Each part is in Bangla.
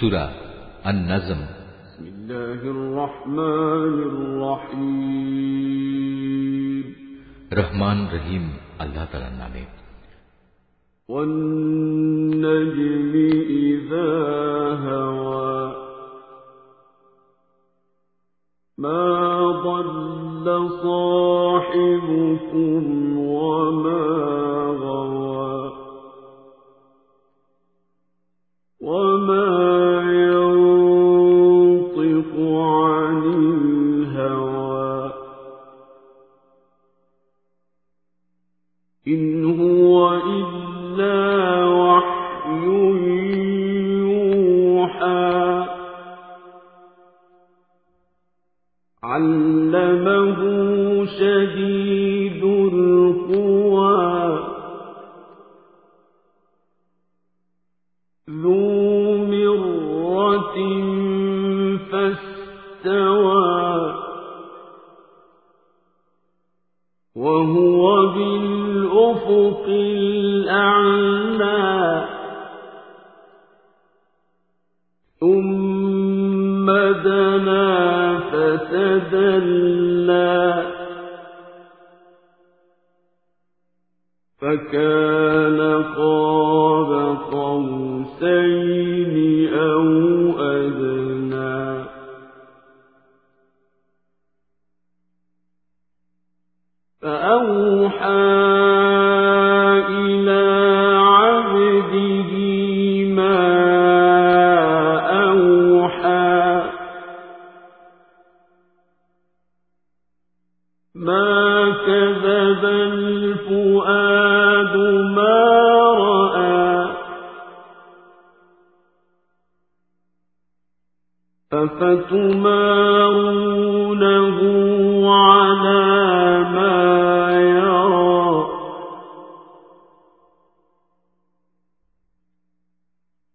সুরা আন নাজম রহমান রহিম আল্লাহ তালার নামে والنجم إذا هوى ما ضل صاحبكم قاب قوسين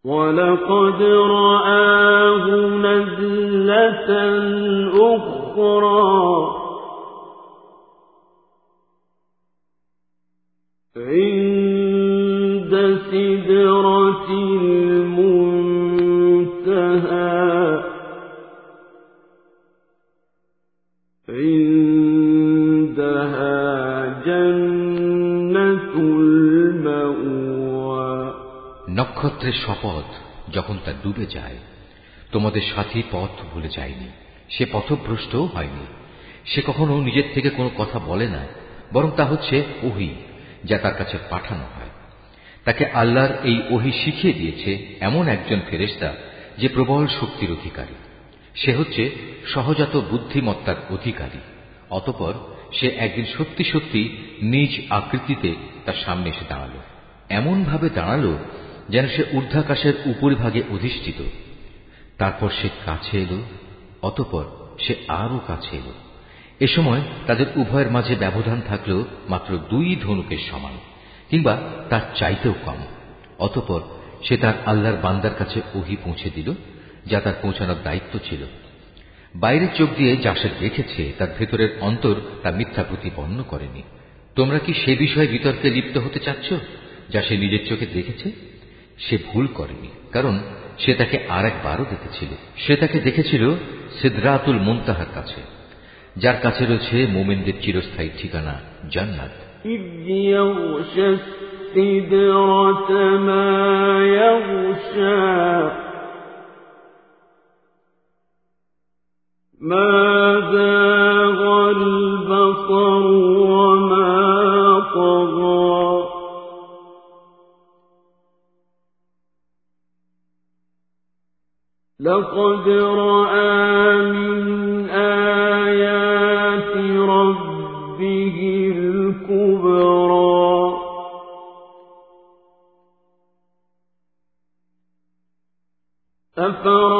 ولقد رآه نزلة أخرى. শপথ যখন তা ডুবে যায়, তোমাদের সাথী পথ ভুলে যায়নি। সে পথভ্রষ্টও হয়নি। সে কখনো নিজের থেকে কোনো কথা বলে না, বরং তা হচ্ছে ওহি, যা তার কাছে পাঠানো হয়। তাকে আল্লাহর এই ওহি শিখিয়ে দিয়েছে এমন একজন ফেরেস্তা যে প্রবল শক্তির অধিকারী। সে হচ্ছে সহজাত বুদ্ধিমত্তার অধিকারী, অতপর সে একদিন সত্যি সত্যি নিজ আকৃতিতে তার সামনে এসে দাঁড়াল। এমনভাবে দাঁড়াল যেন সে ঊর্ধ্বাকাশের উপরিভাগে অধিষ্ঠিত। তারপর সে কাছে এলো, অতপর সে আরও কাছে এলো। এ সময় তাদের উভয়ের মাঝে ব্যবধান থাকলেও মাত্র দুই ধনুকের সমান, কিংবা তার চাইতেও কম। অতপর সে তার আল্লাহর বান্দার কাছে ওহি পৌঁছে দিল, যা তার পৌঁছানোর দায়িত্ব ছিল। বাইরের চোখ দিয়ে যা সে দেখেছে, তার ভেতরের অন্তর তা মিথ্যা প্রতিপন্ন করেনি। তোমরা কি সে বিষয়ে বিতর্কে লিপ্ত হতে চাচ্ছ, যা সে নিজের চোখে দেখেছে? সে ভুল করেনি, কারণ সে তাকে আর একবারও দেখেছিল। সে তাকে দেখেছিল সিদ্রাতুল মুনতাহার কাছে, যার কাছে রয়েছে মোমেনদের চিরস্থায়ী ঠিকানা, জান্নাত। إذ لقد رأى من آيات ربه الكبرى. أفرأيتم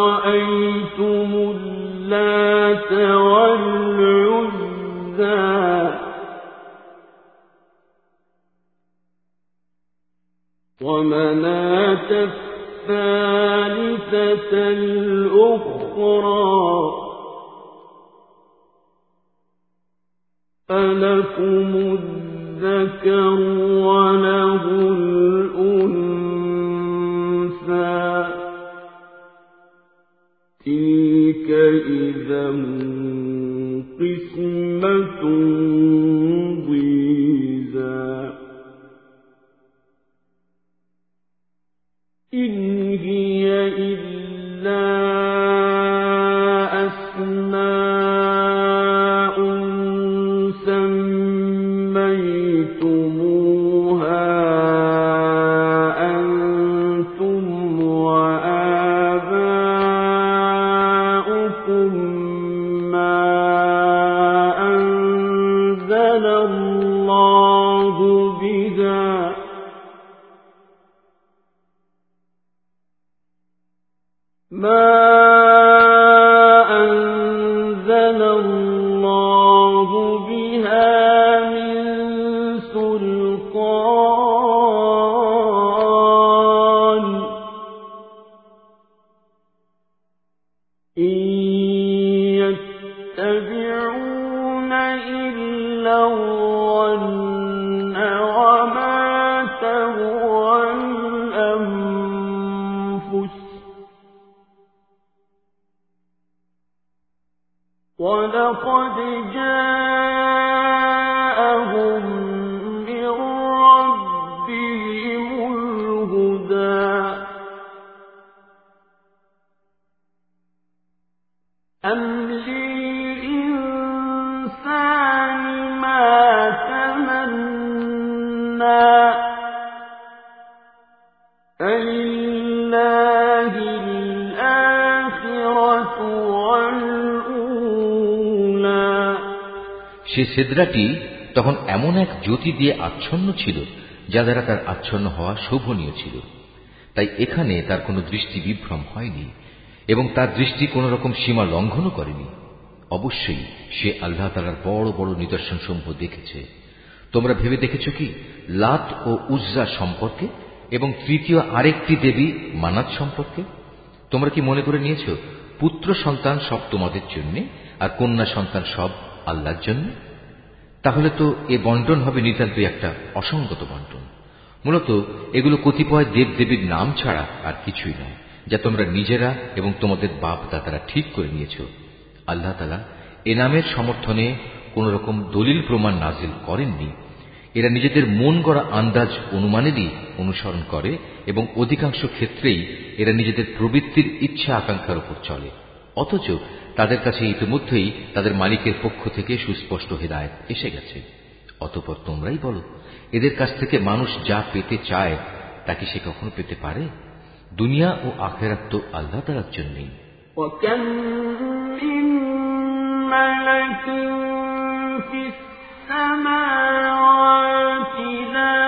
সেদ্রাটি তখন এমন এক জ্যোতি দিয়ে আচ্ছন্ন ছিল, যা দ্বারা তার আচ্ছন্ন হওয়া শোভনীয় ছিল। তাই এখানে তার কোনো দৃষ্টি বিভ্রম হয়নি, এবং তার দৃষ্টি কোন রকম সীমা লঙ্ঘনও করেনি। অবশ্যই সে আল্লাহ তালার বড় বড় নিদর্শন সমূহ দেখেছে। তোমরা ভেবে দেখেছ কি? লাত ও উজ্জা সম্পর্কে এবং তৃতীয় আরেকটি দেবী মানাত সম্পর্কে? তোমরা কি মনে করে নিয়েছ? পুত্র সন্তান সব তোমাদের জন্য আর কন্যা সন্তান সব আল্লাহর জন্য? তাহলে তো এ বন্টন হবে নিতান্তই একটা অসঙ্গত বন্টন। মূলত এগুলো কতিপয় দেবদেবীর নাম ছাড়া আর কিছুই নয়, যা তোমরা নিজেরা এবং তোমাদের বাপ দাদারা ঠিক করে নিয়েছ। আল্লাহ তালা এ নামের সমর্থনে কোন রকম দলিল প্রমাণ নাজিল করেননি। এরা নিজেদের মন গড়া আন্দাজ অনুমানেরই অনুসরণ করে এবং অধিকাংশ ক্ষেত্রেই এরা নিজেদের প্রবৃত্তির ইচ্ছা আকাঙ্ক্ষার উপর চলে। অথচ তাদের কাছে ইতিমধ্যেই তাদের মালিকের পক্ষ থেকে সুস্পষ্ট হেদায়ত এসে গেছে অতপর তোমরাই বলো এদের কাছ থেকে মানুষ যা পেতে চায় তা কি সে কখনো পেতে পারে দুনিয়া ও আখেরাত তো আল্লাহ তালার জন্যই وكم من ملك في السماوات لا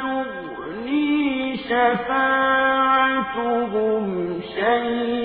تغني شفاعتهم شيئا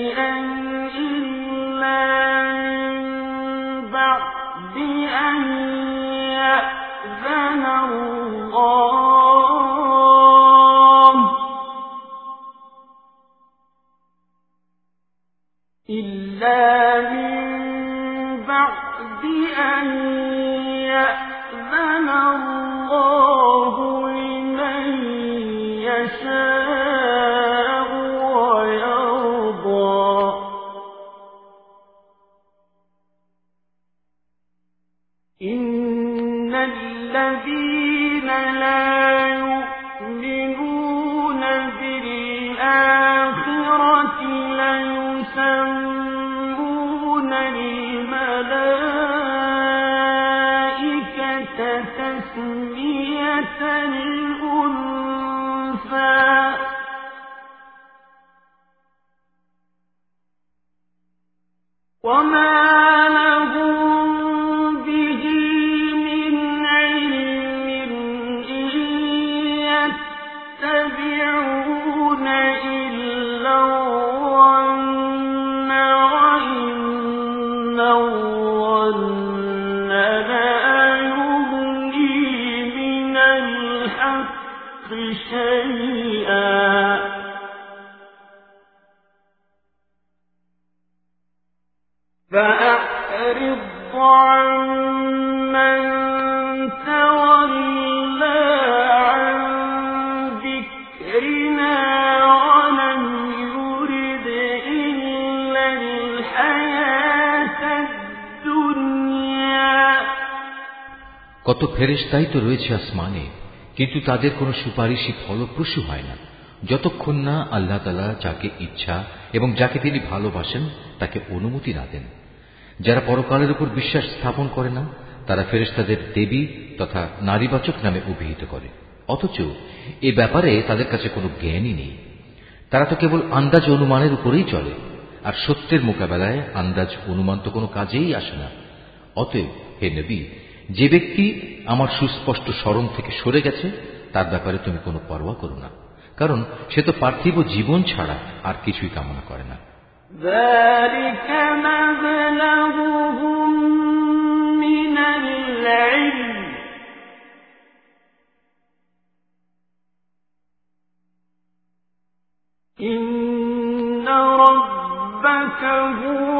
إن ফেরেস্তাই তো রয়েছে আসমানে, কিন্তু তাদের কোনো সুপারিশই ফলপ্রসূ হয় না। যতক্ষণ না আল্লাহ তালা যাকে ইচ্ছা এবং যাকে তিনি ভালোবাসেন, তাকে অনুমতি না দেন। যারা পরকালের উপর বিশ্বাস স্থাপন করে না, তারা ফেরেস্তাদের দেবী তথা নারীবাচক নামে অভিহিত করে। অথচ এ ব্যাপারে তাদের কাছে কোনো জ্ঞানই নেই। তারা তো কেবল আন্দাজ অনুমানের উপরেই চলে, আর সত্যের মোকাবেলায় আন্দাজ অনুমান তো কোনো কাজেই আসে না। অতএব হে নবী যে ব্যক্তি আমার সুস্পষ্ট স্মরণ থেকে সরে গেছে তার ব্যাপারে তুমি কোনো পরোয়া করো না কারণ সে তো পার্থিব জীবন ছাড়া আর কিছুই কামনা করে না ذلك مبلغهم من العلم إن ربك هو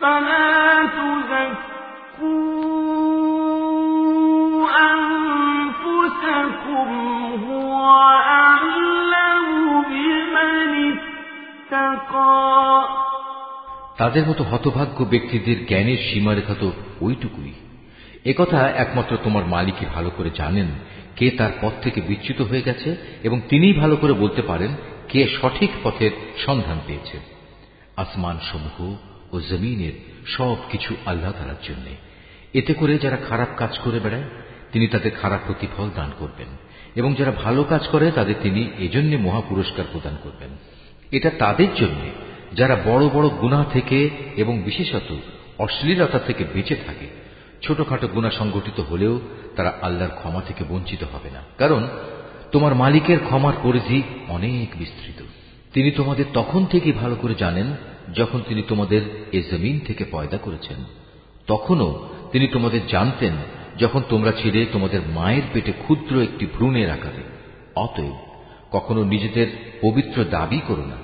فلا تزكوا أنفسكم هو أعلم بمن اتقى তাদের মতো হতভাগ্য ব্যক্তিদের জ্ঞানের সীমারেখা তো ওইটুকুই একথা একমাত্র তোমার মালিকই ভালো করে জানেন কে তার পথ থেকে বিচ্যুত হয়ে গেছে এবং তিনিই ভালো করে বলতে পারেন কে সঠিক পথের সন্ধান পেয়েছে আসমান সমূহ ও জমিনের সব কিছু আল্লাহ তালার জন্য। এতে করে যারা খারাপ কাজ করে বেড়ায়, তিনি তাদের খারাপ প্রতিফল দান করবেন। এবং যারা ভালো কাজ করে, তাদের তিনি এজন্য মহাপুরস্কার প্রদান করবেন। এটা তাদের জন্য, যারা বড় বড় গুণা থেকে এবং বিশেষত অশ্লীলতা থেকে বেঁচে থাকে, ছোটখাটো গুণা সংগঠিত হলেও তারা আল্লাহর ক্ষমা থেকে বঞ্চিত হবে না। কারণ, তোমার মালিকের ক্ষমার পরিধি অনেক বিস্তৃত। তিনি তোমাদের তখন থেকে ভালো করে জানেন যখন তিনি তোমাদের এ জমিন থেকে পয়দা করেছেন, তখনও তিনি তোমাদের জানতেন যখন তোমরা ছিলে তোমাদের মায়ের পেটে ক্ষুদ্র একটি ভ্রূণের আকারে অতএব কখনো নিজেদের পবিত্র দাবি করো না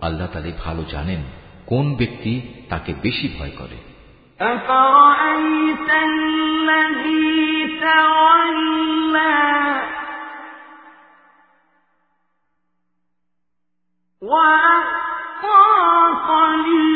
আল্লাহ তালে ভালো জানেন কোন ব্যক্তি তাকে বেশি ভয় করে What? عليم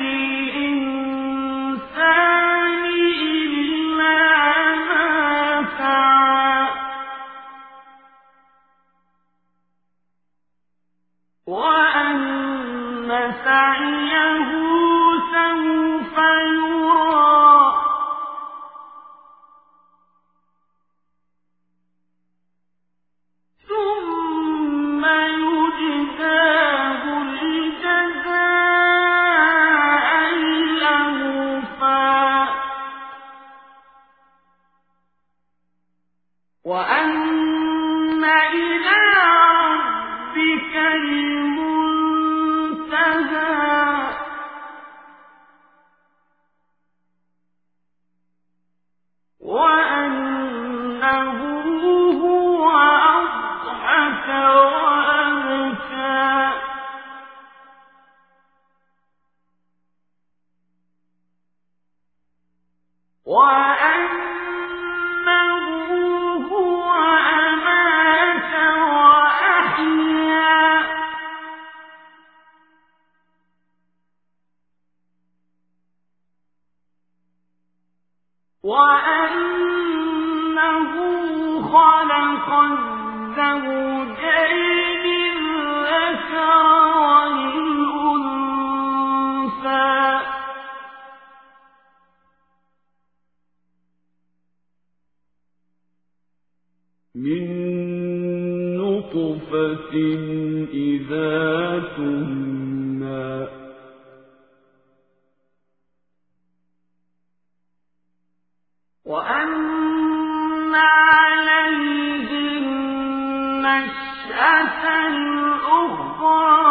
الْأُخْرَىٰ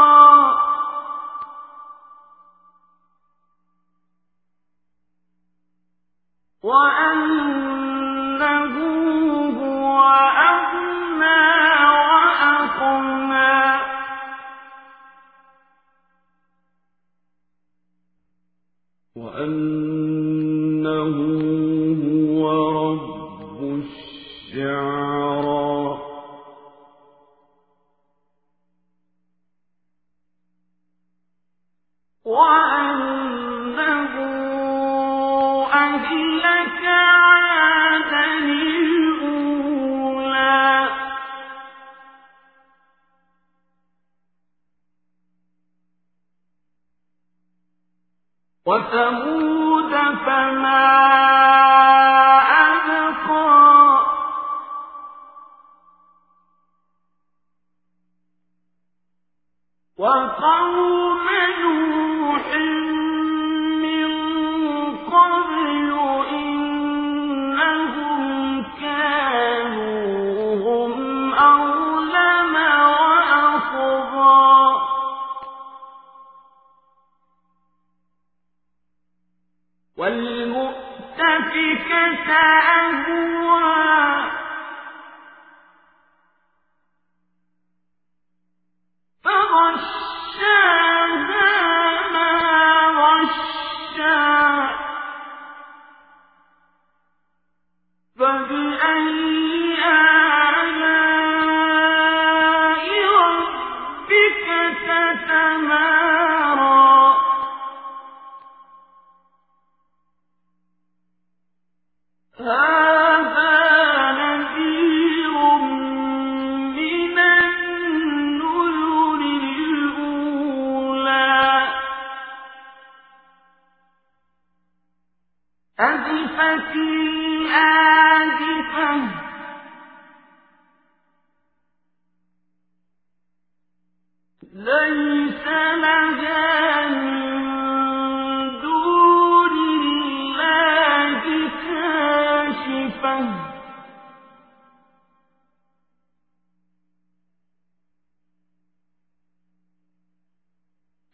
وثمود فما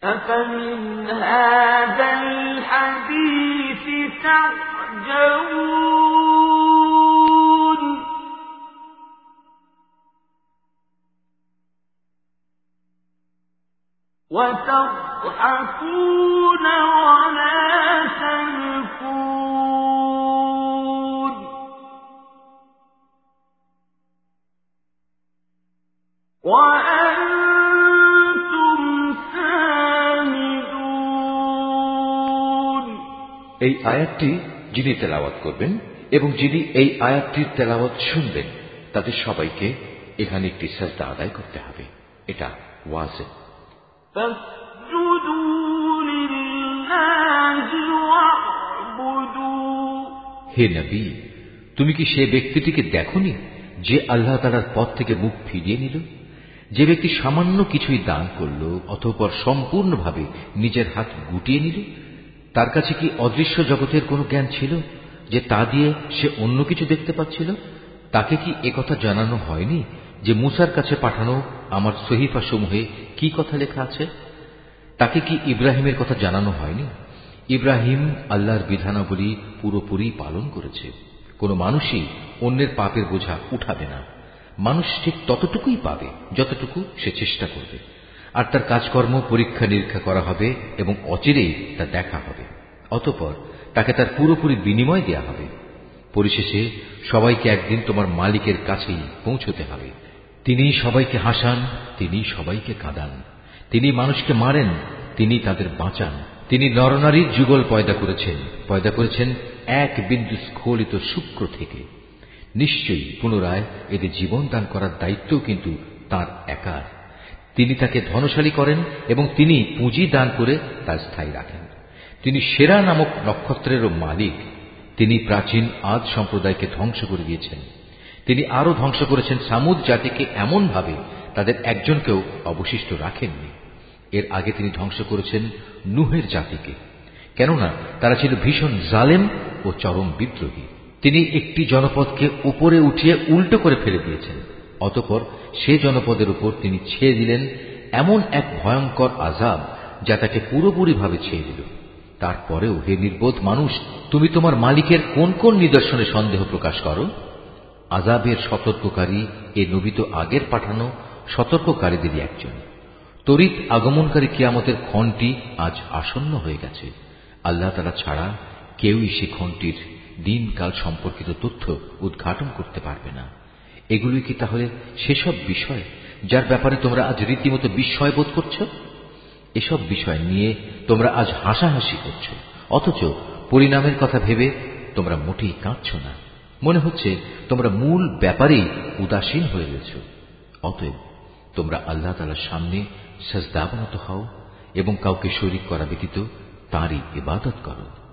أفمن هذا الحديث تعجبون؟ وتضحكون ولا تبكون. وأ এই আয়াতটি যিনি তেলাওয়াত করবেন এবং যিনি এই আয়াতটির তেলাওয়াত শুনবেন তাদের সবাইকে এখানে একটি সাজদা আদায় করতে হবে। এটা ওয়াজে। হে নবী তুমি কি সে ব্যক্তিটিকে দেখনি যে আল্লাহ তালার পথ থেকে মুখ ফিরিয়ে নিল? যে ব্যক্তি সামান্য কিছুই দান করল অথপর সম্পূর্ণভাবে নিজের হাত গুটিয়ে নিল? তার কাছে কি অদৃশ্য জগতের কোনো জ্ঞান ছিল, যে তা দিয়ে সে অন্য কিছু দেখতে পাচ্ছিল? তাকে কি একথা জানানো হয়নি, যে মুসার কাছে পাঠানো আমার সহিফা সমূহে কি কথা লেখা আছে? তাকে কি ইব্রাহিমের কথা জানানো হয়নি? ইব্রাহিম আল্লাহর বিধানাবলী পুরোপুরি পালন করেছে। কোন মানুষই অন্যের পাপের বোঝা উঠাবে না। মানুষ ঠিক ততটুকুই পাবে, যতটুকু সে চেষ্টা করবে। আর তার কাজকর্ম পরীক্ষা নিরীক্ষা করা হবে এবং অচিরেই তা দেখা হবে। অতপর তাকে তার পুরোপুরি বিনিময় দেয়া হবে। পরিশেষে সবাইকে একদিন তোমার মালিকের কাছেই পৌঁছতে হবে। তিনি সবাইকে হাসান তিনি সবাইকে কাঁদান। তিনি মানুষকে মারেন তিনি তাদের বাঁচান। তিনি নরনারীর যুগল পয়দা করেছেন পয়দা করেছেন এক বিন্দু স্খলিত শুক্র থেকে। নিশ্চয়ই পুনরায় এদের জীবন দান করার দায়িত্বও কিন্তু তার একার। তিনি তাকে ধনশালী করেন এবং তিনি পুঁজি দান করে তা স্থায়ী রাখেন। তিনি সেরা নামক নক্ষত্রেরও মালিক। তিনি প্রাচীন আদ সম্প্রদায়কে ধ্বংস করে দিয়েছেন। তিনি আরও ধ্বংস করেছেন সামুদ জাতিকে এমনভাবে তাদের একজনকেও অবশিষ্ট রাখেননি। এর আগে তিনি ধ্বংস করেছেন নুহের জাতিকে। কেননা তারা ছিল ভীষণ জালেম ও চরম বিদ্রোহী। তিনি একটি জনপদকে উপরে উঠিয়ে উল্টো করে ফেলে দিয়েছেন। অতপর সে জনপদের উপর তিনি ছেয়ে দিলেন এমন এক ভয়ঙ্কর আজাব যা তাকে পুরোপুরিভাবে ছেয়ে দিল। তারপরেও হে নির্বোধ মানুষ, তুমি তোমার মালিকের কোন কোন নিদর্শনে সন্দেহ প্রকাশ করো? আজাবের সতর্ককারী এ নবিত আগের পাঠানো সতর্ককারীদেরই একজন। তরিত আগমনকারী কিয়ামতের ক্ষণটি আজ আসন্ন হয়ে গেছে। আল্লাহ তারা ছাড়া কেউই সে ক্ষণটির দিনকাল সম্পর্কিত তথ্য উদ্ঘাটন করতে পারবে না। এগুলি কি তাহলে সেসব বিষয় যার ব্যাপারে তোমরা আজ রীতিমতো বিস্ময় বোধ করছ? এসব বিষয় নিয়ে তোমরা আজ হাসাহাসি করছ। অথচ পরিণামের কথা ভেবে তোমরা মোটেই কাঁদছ না। মনে হচ্ছে তোমরা মূল ব্যাপারেই উদাসীন হয়ে গেছ। অতএব তোমরা আল্লাহ তালার সামনে সাজদাবনত হও এবং কাউকে শরিক করা ব্যতীত তাঁরই ইবাদত করো।